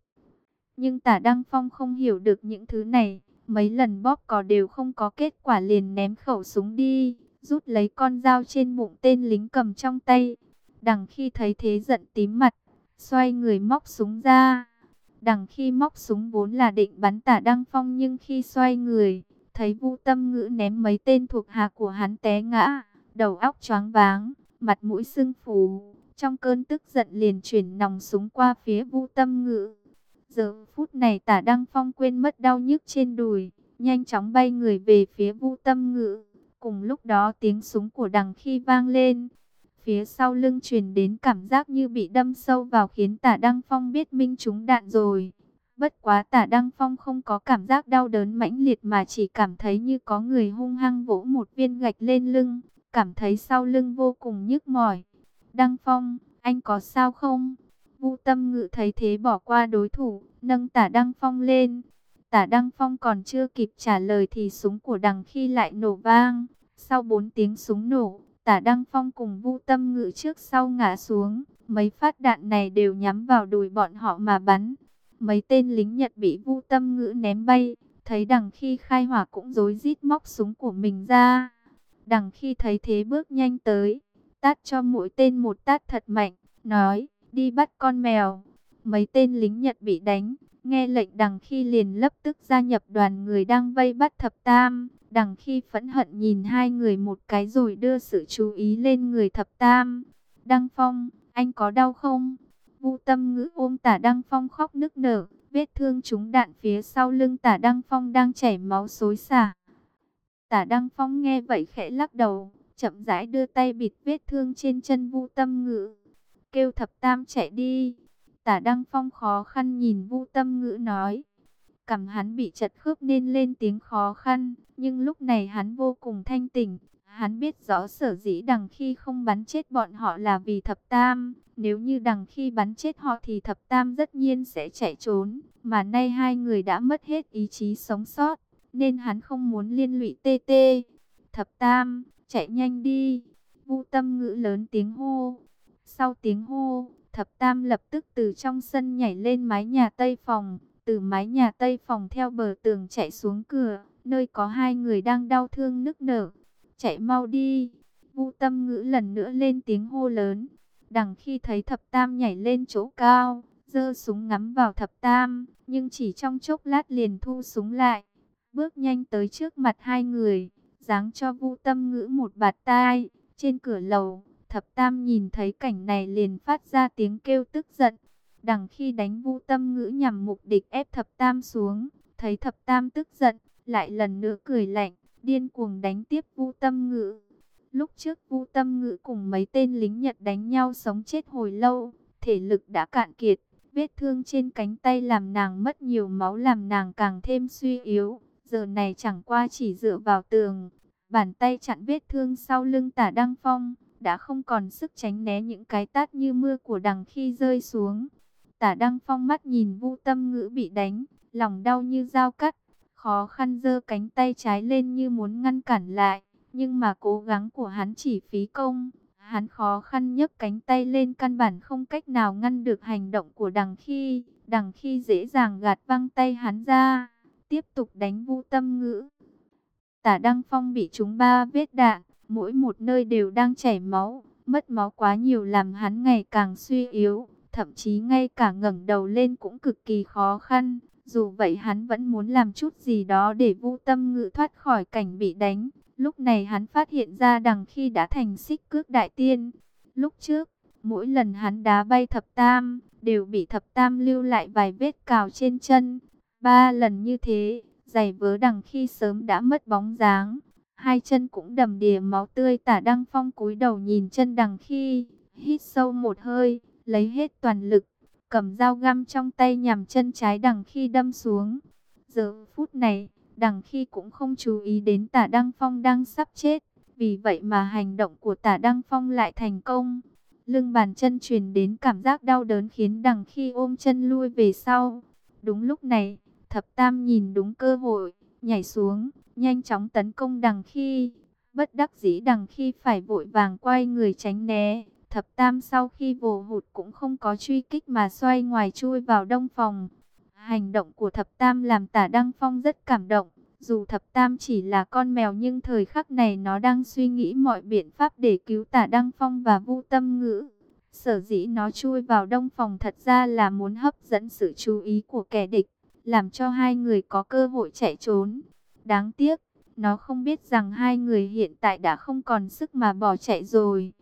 Nhưng tả Đăng Phong không hiểu được những thứ này. Mấy lần bóp cò đều không có kết quả liền ném khẩu súng đi. Rút lấy con dao trên bụng tên lính cầm trong tay. Đằng khi thấy thế giận tím mặt. Xoay người móc súng ra. Đằng khi móc súng vốn là định bắn tả Đăng Phong nhưng khi xoay người. Thấy vu tâm ngữ ném mấy tên thuộc hạ của hắn té ngã. Đầu óc choáng váng mặt mũi sưng phù, trong cơn tức giận liền chuyển nòng súng qua phía Vu Tâm Ngữ. Giờ phút này Tả Đăng Phong quên mất đau nhức trên đùi, nhanh chóng bay người về phía Vu Tâm Ngữ. Cùng lúc đó tiếng súng của đằng khi vang lên, phía sau lưng truyền đến cảm giác như bị đâm sâu vào khiến Tả Đăng Phong biết minh chúng đạn rồi. Bất quá Tả Đăng Phong không có cảm giác đau đớn mãnh liệt mà chỉ cảm thấy như có người hung hăng vỗ một viên gạch lên lưng cảm thấy sau lưng vô cùng nhức mỏi. Đăng Phong, anh có sao không? Vu Tâm Ngự thấy thế bỏ qua đối thủ, nâng tả Đăng Phong lên. Tả Đăng Phong còn chưa kịp trả lời thì súng của đằng khi lại nổ vang. Sau 4 tiếng súng nổ, tả Đăng Phong cùng Vu Tâm Ngự trước sau ngã xuống. Mấy phát đạn này đều nhắm vào đùi bọn họ mà bắn. Mấy tên lính Nhật bị Vu Tâm Ngự ném bay. Thấy đằng khi khai hỏa cũng rối rít móc súng của mình ra. Đằng khi thấy thế bước nhanh tới, tát cho mỗi tên một tát thật mạnh, nói, đi bắt con mèo. Mấy tên lính Nhật bị đánh, nghe lệnh đằng khi liền lập tức gia nhập đoàn người đang vây bắt thập tam. Đằng khi phẫn hận nhìn hai người một cái rồi đưa sự chú ý lên người thập tam. Đăng Phong, anh có đau không? Vu tâm ngữ ôm tả Đăng Phong khóc nức nở, vết thương trúng đạn phía sau lưng tả Đăng Phong đang chảy máu xối xả. Tả Đăng Phong nghe vậy khẽ lắc đầu, chậm rãi đưa tay bịt vết thương trên chân Vu Tâm Ngữ, kêu Thập Tam chạy đi. Tả Đăng Phong khó khăn nhìn Vu Tâm Ngữ nói, cảm hắn bị chật khớp nên lên tiếng khó khăn, nhưng lúc này hắn vô cùng thanh tỉnh. Hắn biết rõ sở dĩ đằng khi không bắn chết bọn họ là vì thập tam. Nếu như đằng khi bắn chết họ thì thập tam rất nhiên sẽ chạy trốn. Mà nay hai người đã mất hết ý chí sống sót nên hắn không muốn liên lụy tê tê. Thập tam, chạy nhanh đi. Vu tâm ngữ lớn tiếng hô. Sau tiếng hô, thập tam lập tức từ trong sân nhảy lên mái nhà tây phòng. Từ mái nhà tây phòng theo bờ tường chạy xuống cửa, nơi có hai người đang đau thương nức nở. Chạy mau đi. Vu tâm ngữ lần nữa lên tiếng hô lớn. Đằng khi thấy thập tam nhảy lên chỗ cao, giơ súng ngắm vào thập tam, nhưng chỉ trong chốc lát liền thu súng lại bước nhanh tới trước mặt hai người, giáng cho Vu Tâm Ngữ một bạt tai. Trên cửa lầu, Thập Tam nhìn thấy cảnh này liền phát ra tiếng kêu tức giận. Đằng khi đánh Vu Tâm Ngữ nhằm mục đích ép Thập Tam xuống, thấy Thập Tam tức giận, lại lần nữa cười lạnh, điên cuồng đánh tiếp Vu Tâm Ngữ. Lúc trước Vu Tâm Ngữ cùng mấy tên lính Nhật đánh nhau sống chết hồi lâu, thể lực đã cạn kiệt, vết thương trên cánh tay làm nàng mất nhiều máu làm nàng càng thêm suy yếu giờ này chẳng qua chỉ dựa vào tường, bàn tay chặn vết thương sau lưng tả Đăng Phong, đã không còn sức tránh né những cái tát như mưa của đằng khi rơi xuống. Tả Đăng Phong mắt nhìn vu tâm ngữ bị đánh, lòng đau như dao cắt, khó khăn giơ cánh tay trái lên như muốn ngăn cản lại, nhưng mà cố gắng của hắn chỉ phí công. Hắn khó khăn nhấc cánh tay lên căn bản không cách nào ngăn được hành động của đằng khi, đằng khi dễ dàng gạt văng tay hắn ra tiếp tục đánh vu tâm ngữ. Tả Đăng Phong bị trúng ba vết đạn, mỗi một nơi đều đang chảy máu, mất máu quá nhiều làm hắn ngày càng suy yếu, thậm chí ngay cả ngẩng đầu lên cũng cực kỳ khó khăn. Dù vậy hắn vẫn muốn làm chút gì đó để vu tâm ngự thoát khỏi cảnh bị đánh. Lúc này hắn phát hiện ra đằng khi đã thành xích cước đại tiên. Lúc trước, mỗi lần hắn đá bay thập tam, đều bị thập tam lưu lại vài vết cào trên chân. Ba lần như thế, giày vớ đằng khi sớm đã mất bóng dáng. Hai chân cũng đầm đìa máu tươi tả đăng phong cúi đầu nhìn chân đằng khi, hít sâu một hơi, lấy hết toàn lực, cầm dao găm trong tay nhằm chân trái đằng khi đâm xuống. Giờ phút này, Đằng khi cũng không chú ý đến tả Đăng Phong đang sắp chết. Vì vậy mà hành động của tả Đăng Phong lại thành công. Lưng bàn chân truyền đến cảm giác đau đớn khiến đằng khi ôm chân lui về sau. Đúng lúc này, thập tam nhìn đúng cơ hội, nhảy xuống, nhanh chóng tấn công đằng khi. Bất đắc dĩ đằng khi phải vội vàng quay người tránh né. Thập tam sau khi vồ hụt cũng không có truy kích mà xoay ngoài chui vào đông phòng. Hành động của thập tam làm tả Đăng Phong rất cảm động. Dù thập tam chỉ là con mèo nhưng thời khắc này nó đang suy nghĩ mọi biện pháp để cứu tả Đăng Phong và vu tâm ngữ. Sở dĩ nó chui vào đông phòng thật ra là muốn hấp dẫn sự chú ý của kẻ địch, làm cho hai người có cơ hội chạy trốn. Đáng tiếc, nó không biết rằng hai người hiện tại đã không còn sức mà bỏ chạy rồi.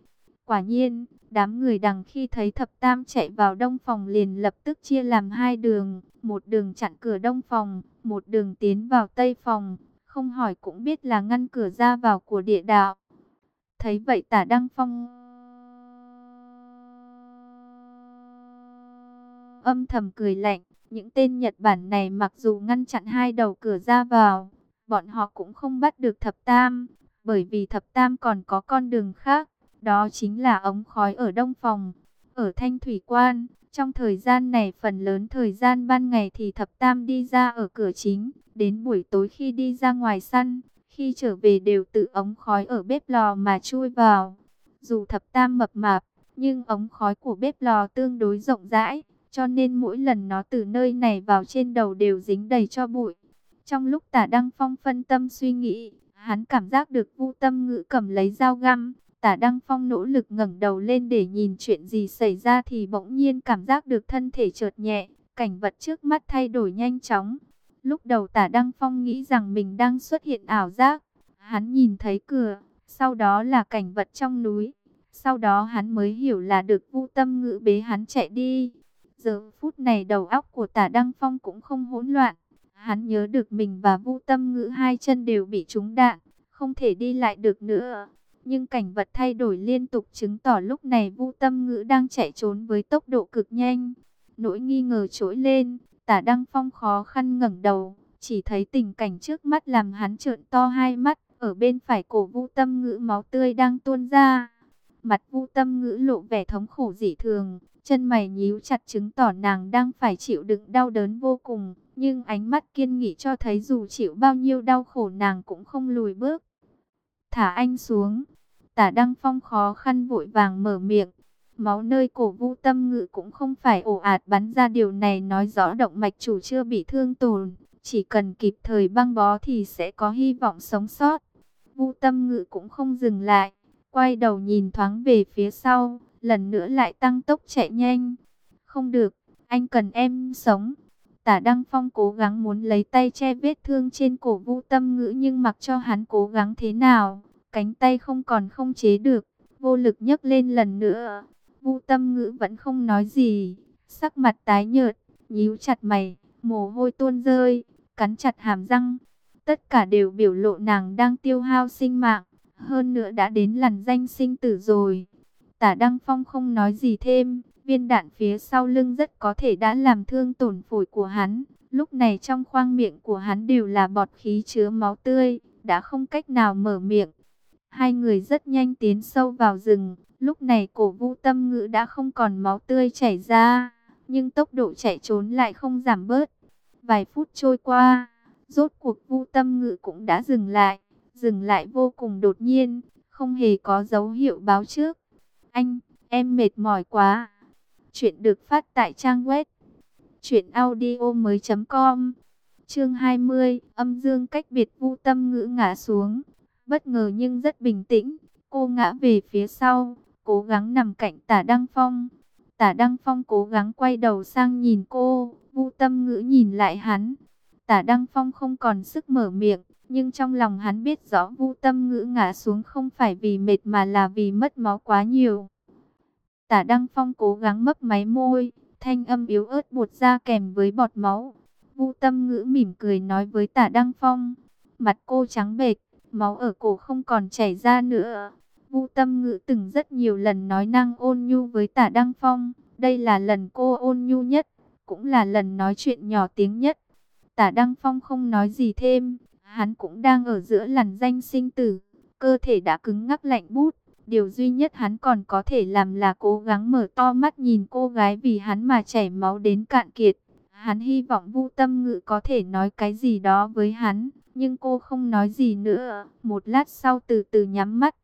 Quả nhiên, đám người đằng khi thấy thập tam chạy vào đông phòng liền lập tức chia làm hai đường, một đường chặn cửa đông phòng, một đường tiến vào tây phòng, không hỏi cũng biết là ngăn cửa ra vào của địa đạo. Thấy vậy tả Đăng Phong âm thầm cười lạnh, những tên Nhật Bản này mặc dù ngăn chặn hai đầu cửa ra vào, bọn họ cũng không bắt được thập tam, bởi vì thập tam còn có con đường khác, đó chính là ống khói ở đông phòng, ở thanh thủy quan. Trong thời gian này phần lớn thời gian ban ngày thì thập tam đi ra ở cửa chính, đến buổi tối khi đi ra ngoài săn, khi trở về đều tự ống khói ở bếp lò mà chui vào. Dù thập tam mập mạp, nhưng ống khói của bếp lò tương đối rộng rãi, cho nên mỗi lần nó từ nơi này vào trên đầu đều dính đầy cho bụi. Trong lúc tả Đăng Phong phân tâm suy nghĩ, hắn cảm giác được vu tâm ngữ cầm lấy dao găm, Tả Đăng Phong nỗ lực ngẩng đầu lên để nhìn chuyện gì xảy ra thì bỗng nhiên cảm giác được thân thể chợt nhẹ, cảnh vật trước mắt thay đổi nhanh chóng. Lúc đầu Tả Đăng Phong nghĩ rằng mình đang xuất hiện ảo giác, hắn nhìn thấy cửa, sau đó là cảnh vật trong núi. Sau đó hắn mới hiểu là được Vu Tâm Ngữ bế hắn chạy đi. Giờ phút này đầu óc của Tả Đăng Phong cũng không hỗn loạn. Hắn nhớ được mình và Vu Tâm Ngữ hai chân đều bị trúng đạn, không thể đi lại được nữa. Nhưng cảnh vật thay đổi liên tục chứng tỏ lúc này Vu Tâm Ngữ đang chạy trốn với tốc độ cực nhanh. Nỗi nghi ngờ trỗi lên, Tả Đăng Phong khó khăn ngẩng đầu, chỉ thấy tình cảnh trước mắt làm hắn trợn to hai mắt, ở bên phải cổ Vu Tâm Ngữ máu tươi đang tuôn ra. Mặt Vu Tâm Ngữ lộ vẻ thống khổ dị thường, chân mày nhíu chặt chứng tỏ nàng đang phải chịu đựng đau đớn vô cùng, nhưng ánh mắt kiên nghị cho thấy dù chịu bao nhiêu đau khổ nàng cũng không lùi bước. Thả anh xuống. Tả Đăng Phong khó khăn vội vàng mở miệng. Máu nơi cổ vu tâm ngự cũng không phải ổ ạt bắn ra điều này nói rõ động mạch chủ chưa bị thương tổn. Chỉ cần kịp thời băng bó thì sẽ có hy vọng sống sót. Vu tâm ngự cũng không dừng lại. Quay đầu nhìn thoáng về phía sau. Lần nữa lại tăng tốc chạy nhanh. Không được, anh cần em sống. Tả Đăng Phong cố gắng muốn lấy tay che vết thương trên cổ Vu Tâm Ngữ nhưng mặc cho hắn cố gắng thế nào, cánh tay không còn không chế được, vô lực nhấc lên lần nữa. vũ Tâm Ngữ vẫn không nói gì, sắc mặt tái nhợt, nhíu chặt mày, mồ hôi tuôn rơi, cắn chặt hàm răng. Tất cả đều biểu lộ nàng đang tiêu hao sinh mạng, hơn nữa đã đến lần danh sinh tử rồi. Tả Đăng Phong không nói gì thêm, Viên đạn phía sau lưng rất có thể đã làm thương tổn phổi của hắn. Lúc này trong khoang miệng của hắn đều là bọt khí chứa máu tươi, đã không cách nào mở miệng. Hai người rất nhanh tiến sâu vào rừng. Lúc này cổ vu tâm ngữ đã không còn máu tươi chảy ra, nhưng tốc độ chạy trốn lại không giảm bớt. Vài phút trôi qua, rốt cuộc vu tâm ngữ cũng đã dừng lại, dừng lại vô cùng đột nhiên, không hề có dấu hiệu báo trước. Anh, em mệt mỏi quá. Chuyện được phát tại trang web truyệnaudiomoi.com. Chương 20, âm dương cách biệt Vu Tâm ngữ ngã xuống, bất ngờ nhưng rất bình tĩnh, cô ngã về phía sau, cố gắng nằm cạnh Tả Đăng Phong. Tả Đăng Phong cố gắng quay đầu sang nhìn cô, Vu Tâm ngữ nhìn lại hắn. Tả Đăng Phong không còn sức mở miệng, nhưng trong lòng hắn biết rõ Vu Tâm ngữ ngã xuống không phải vì mệt mà là vì mất máu quá nhiều. Tả Đăng Phong cố gắng mấp máy môi, thanh âm yếu ớt bột ra kèm với bọt máu. Vu Tâm Ngữ mỉm cười nói với Tả Đăng Phong, mặt cô trắng bệch, máu ở cổ không còn chảy ra nữa. Vu Tâm Ngữ từng rất nhiều lần nói năng ôn nhu với Tả Đăng Phong, đây là lần cô ôn nhu nhất, cũng là lần nói chuyện nhỏ tiếng nhất. Tả Đăng Phong không nói gì thêm, Hắn cũng đang ở giữa làn danh sinh tử, cơ thể đã cứng ngắc lạnh bút. Điều duy nhất hắn còn có thể làm là cố gắng mở to mắt nhìn cô gái vì hắn mà chảy máu đến cạn kiệt. Hắn hy vọng Vu Tâm Ngự có thể nói cái gì đó với hắn, nhưng cô không nói gì nữa. Một lát sau từ từ nhắm mắt.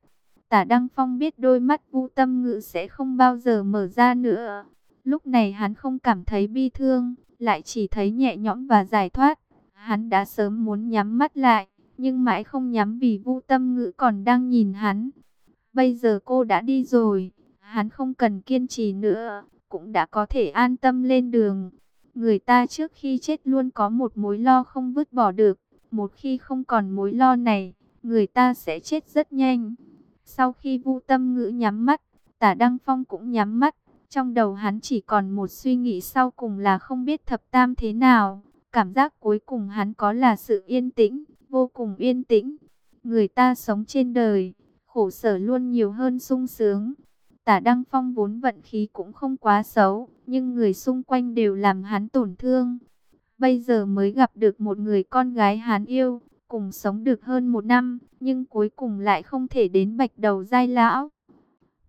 Tả Đăng Phong biết đôi mắt Vu Tâm Ngự sẽ không bao giờ mở ra nữa. Lúc này hắn không cảm thấy bi thương, lại chỉ thấy nhẹ nhõm và giải thoát. Hắn đã sớm muốn nhắm mắt lại, nhưng mãi không nhắm vì Vu Tâm Ngữ còn đang nhìn hắn. Bây giờ cô đã đi rồi, hắn không cần kiên trì nữa, cũng đã có thể an tâm lên đường. Người ta trước khi chết luôn có một mối lo không vứt bỏ được, một khi không còn mối lo này, người ta sẽ chết rất nhanh. Sau khi Vu Tâm Ngữ nhắm mắt, Tả Đăng Phong cũng nhắm mắt, trong đầu hắn chỉ còn một suy nghĩ sau cùng là không biết thập tam thế nào. Cảm giác cuối cùng hắn có là sự yên tĩnh, vô cùng yên tĩnh. Người ta sống trên đời, khổ sở luôn nhiều hơn sung sướng. Tả Đăng Phong vốn vận khí cũng không quá xấu, nhưng người xung quanh đều làm hắn tổn thương. Bây giờ mới gặp được một người con gái hắn yêu, cùng sống được hơn một năm, nhưng cuối cùng lại không thể đến bạch đầu giai lão.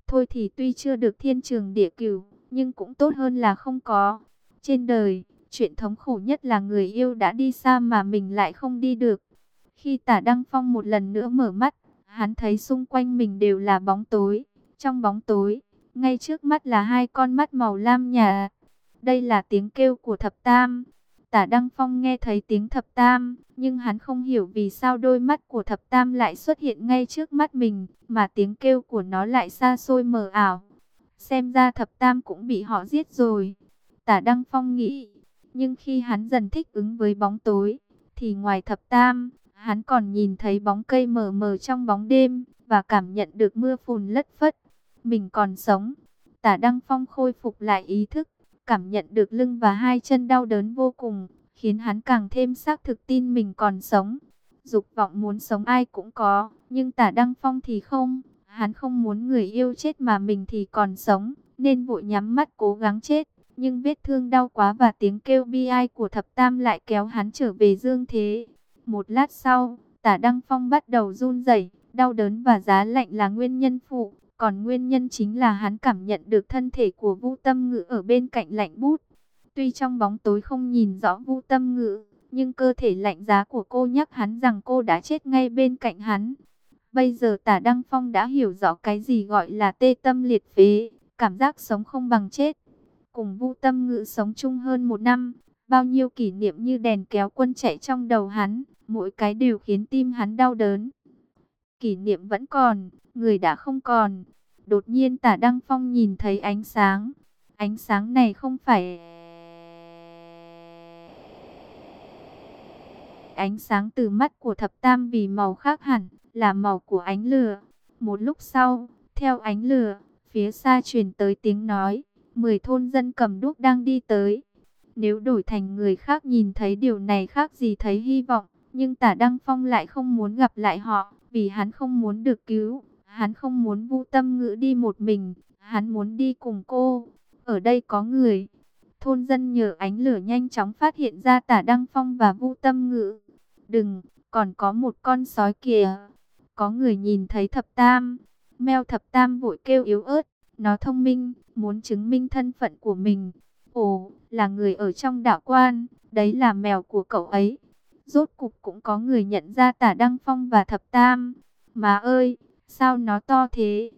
Thôi thì tuy chưa được thiên trường địa cửu, nhưng cũng tốt hơn là không có. Trên đời, chuyện thống khổ nhất là người yêu đã đi xa mà mình lại không đi được. Khi tả Đăng Phong một lần nữa mở mắt, hắn thấy xung quanh mình đều là bóng tối. Trong bóng tối, ngay trước mắt là hai con mắt màu lam nhà. Đây là tiếng kêu của thập tam. Tả Đăng Phong nghe thấy tiếng thập tam, nhưng hắn không hiểu vì sao đôi mắt của thập tam lại xuất hiện ngay trước mắt mình, mà tiếng kêu của nó lại xa xôi mờ ảo. Xem ra thập tam cũng bị họ giết rồi. Tả Đăng Phong nghĩ, nhưng khi hắn dần thích ứng với bóng tối, thì ngoài thập tam, hắn còn nhìn thấy bóng cây mờ mờ trong bóng đêm, và cảm nhận được mưa phùn lất phất. Mình còn sống. Tả Đăng Phong khôi phục lại ý thức, cảm nhận được lưng và hai chân đau đớn vô cùng, khiến hắn càng thêm xác thực tin mình còn sống. Dục vọng muốn sống ai cũng có, nhưng tả Đăng Phong thì không. Hắn không muốn người yêu chết mà mình thì còn sống, nên vội nhắm mắt cố gắng chết. Nhưng vết thương đau quá và tiếng kêu bi ai của thập tam lại kéo hắn trở về dương thế. Một lát sau, tả Đăng Phong bắt đầu run rẩy, đau đớn và giá lạnh là nguyên nhân phụ. Còn nguyên nhân chính là hắn cảm nhận được thân thể của Vu Tâm Ngữ ở bên cạnh lạnh bút. Tuy trong bóng tối không nhìn rõ Vu Tâm Ngữ, nhưng cơ thể lạnh giá của cô nhắc hắn rằng cô đã chết ngay bên cạnh hắn. Bây giờ tả Đăng Phong đã hiểu rõ cái gì gọi là tê tâm liệt phế, cảm giác sống không bằng chết. Cùng Vu Tâm Ngữ sống chung hơn một năm, bao nhiêu kỷ niệm như đèn kéo quân chạy trong đầu hắn, mỗi cái đều khiến tim hắn đau đớn. Kỷ niệm vẫn còn, người đã không còn. Đột nhiên tả Đăng Phong nhìn thấy ánh sáng. Ánh sáng này không phải... Ánh sáng từ mắt của thập tam vì màu khác hẳn, là màu của ánh lửa. Một lúc sau, theo ánh lửa, phía xa truyền tới tiếng nói, mười thôn dân cầm đuốc đang đi tới. Nếu đổi thành người khác nhìn thấy điều này khác gì thấy hy vọng, nhưng tả Đăng Phong lại không muốn gặp lại họ, vì hắn không muốn được cứu. Hắn không muốn Vu Tâm Ngữ đi một mình, hắn muốn đi cùng cô. Ở đây có người. Thôn dân nhờ ánh lửa nhanh chóng phát hiện ra Tả Đăng Phong và Vu Tâm Ngữ. Đừng, còn có một con sói kìa. Có người nhìn thấy thập tam. Mèo thập tam vội kêu yếu ớt. Nó thông minh, muốn chứng minh thân phận của mình. Ồ, là người ở trong đạo quan. Đấy là mèo của cậu ấy. Rốt cục cũng có người nhận ra tả Đăng Phong và thập tam. Má ơi, sao nó to thế?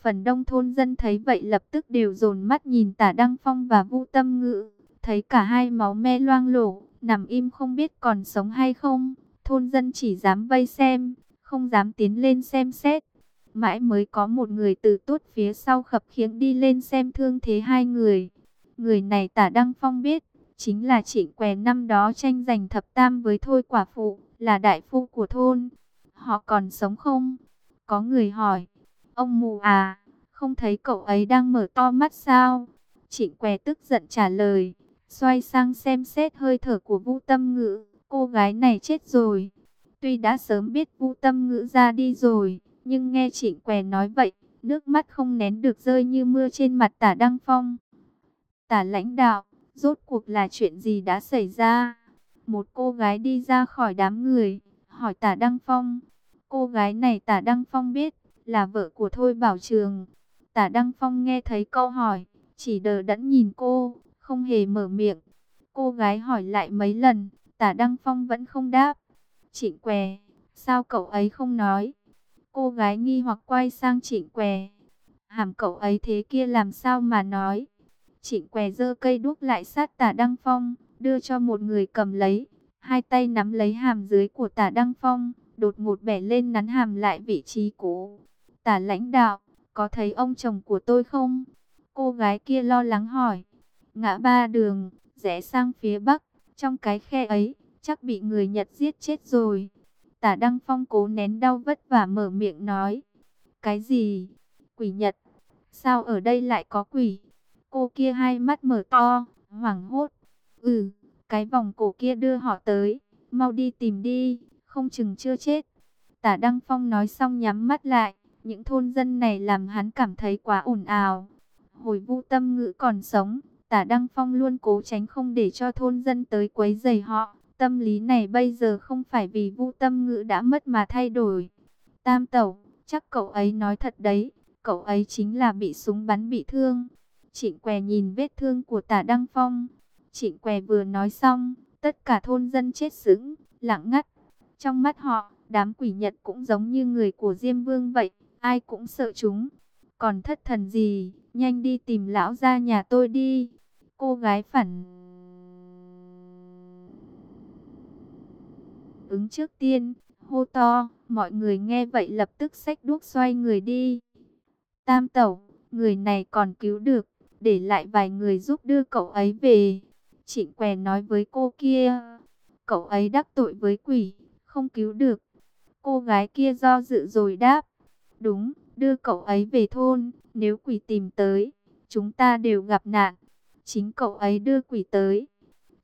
Phần đông thôn dân thấy vậy lập tức đều dồn mắt nhìn tả Đăng Phong và vũ Tâm Ngữ. Thấy cả hai máu me loang lổ, nằm im không biết còn sống hay không. Thôn dân chỉ dám vây xem, không dám tiến lên xem xét. Mãi mới có một người từ tốt phía sau khập khiễng đi lên xem thương thế hai người. Người này tả Đăng Phong biết, chính là trịnh què năm đó tranh giành thập tam với Thôi Quả Phụ, là đại phu của thôn. Họ còn sống không? Có người hỏi, ông mù à, không thấy cậu ấy đang mở to mắt sao? Trịnh què tức giận trả lời, xoay sang xem xét hơi thở của Vu Tâm Ngữ, cô gái này chết rồi. Tuy đã sớm biết Vu Tâm Ngữ ra đi rồi, nhưng nghe Trịnh què nói vậy, nước mắt không nén được rơi như mưa trên mặt Tả Đăng Phong. Tả lãnh đạo, rốt cuộc là chuyện gì đã xảy ra? Một cô gái đi ra khỏi đám người, hỏi tả Đăng Phong. Cô gái này tả Đăng Phong biết, là vợ của Thôi Bảo Trường. Tả Đăng Phong nghe thấy câu hỏi, chỉ đờ đẫn nhìn cô, không hề mở miệng. Cô gái hỏi lại mấy lần, tả Đăng Phong vẫn không đáp. Trịnh què, sao cậu ấy không nói? Cô gái nghi hoặc quay sang trịnh què. Hàm cậu ấy thế kia làm sao mà nói? Trịnh què dơ cây đuốc lại sát tả Đăng Phong, đưa cho một người cầm lấy. Hai tay nắm lấy hàm dưới của tả Đăng Phong, đột ngột bẻ lên nắn hàm lại vị trí cũ. Tả lãnh đạo, có thấy ông chồng của tôi không? Cô gái kia lo lắng hỏi. Ngã ba đường, rẽ sang phía bắc, trong cái khe ấy, chắc bị người Nhật giết chết rồi. Tả Đăng Phong cố nén đau vất vả mở miệng nói. Cái gì? Quỷ Nhật? Sao ở đây lại có quỷ? Cô kia hai mắt mở to, hoảng hốt. Ừ, cái vòng cổ kia đưa họ tới, mau đi tìm đi, không chừng chưa chết. Tả Đăng Phong nói xong nhắm mắt lại, những thôn dân này làm hắn cảm thấy quá ồn ào. Hồi vu tâm ngữ còn sống, tả Đăng Phong luôn cố tránh không để cho thôn dân tới quấy giày họ. Tâm lý này bây giờ không phải vì vu tâm ngữ đã mất mà thay đổi. Tam tẩu, chắc cậu ấy nói thật đấy, cậu ấy chính là bị súng bắn bị thương. Trịnh què nhìn vết thương của tả Đăng Phong. Trịnh què vừa nói xong, tất cả thôn dân chết sững, lặng ngắt. Trong mắt họ, đám quỷ nhật cũng giống như người của Diêm Vương vậy, ai cũng sợ chúng. Còn thất thần gì, nhanh đi tìm lão ra nhà tôi đi. Cô gái phản ứng trước tiên, hô to, mọi người nghe vậy lập tức xách đuốc xoay người đi. Tam tẩu, người này còn cứu được, để lại vài người giúp đưa cậu ấy về. Trịnh què nói với cô kia, cậu ấy đắc tội với quỷ, không cứu được. Cô gái kia do dự rồi đáp, đúng, đưa cậu ấy về thôn, nếu quỷ tìm tới, chúng ta đều gặp nạn. Chính cậu ấy đưa quỷ tới.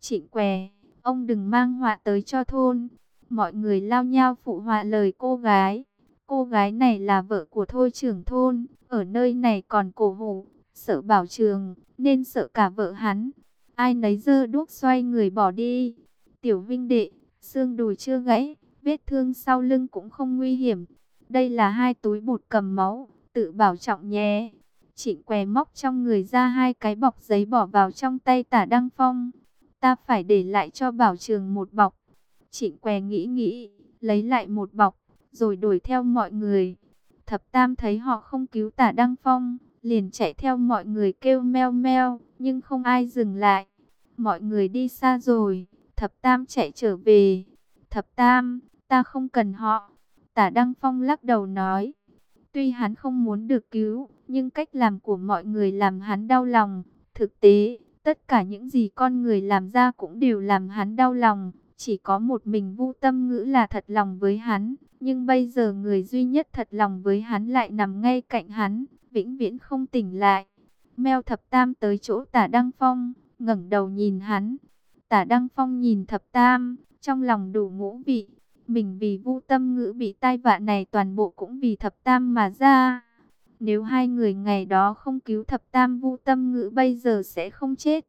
Trịnh què, ông đừng mang họa tới cho thôn. Mọi người lao nhau phụ họa lời cô gái. Cô gái này là vợ của thôi trưởng thôn, ở nơi này còn cổ hủ, sợ bảo trường, nên sợ cả vợ hắn. Ai nấy dơ đuốc xoay người bỏ đi. Tiểu vinh đệ, xương đùi chưa gãy, vết thương sau lưng cũng không nguy hiểm. Đây là hai túi bột cầm máu, tự bảo trọng nhé. Trịnh què móc trong người ra hai cái bọc giấy bỏ vào trong tay tả Đăng Phong. Ta phải để lại cho bảo trường một bọc. Trịnh què nghĩ nghĩ, lấy lại một bọc, rồi đuổi theo mọi người. Thập Tam thấy họ không cứu tả Đăng Phong, liền chạy theo mọi người kêu meo meo, nhưng không ai dừng lại. Mọi người đi xa rồi, Thập Tam chạy trở về. Thập Tam, ta không cần họ. Tả Đăng Phong lắc đầu nói. Tuy hắn không muốn được cứu, nhưng cách làm của mọi người làm hắn đau lòng. Thực tế, tất cả những gì con người làm ra cũng đều làm hắn đau lòng. Chỉ có một mình Vu Tâm Ngữ là thật lòng với hắn, nhưng bây giờ người duy nhất thật lòng với hắn lại nằm ngay cạnh hắn, vĩnh viễn không tỉnh lại. Meo Thập Tam tới chỗ Tả Đăng Phong, ngẩng đầu nhìn hắn. Tả Đăng Phong nhìn Thập Tam, trong lòng đủ ngũ vị. Mình vì Vu Tâm Ngữ bị tai vạ này toàn bộ cũng vì Thập Tam mà ra. Nếu hai người ngày đó không cứu Thập Tam Vu Tâm Ngữ bây giờ sẽ không chết.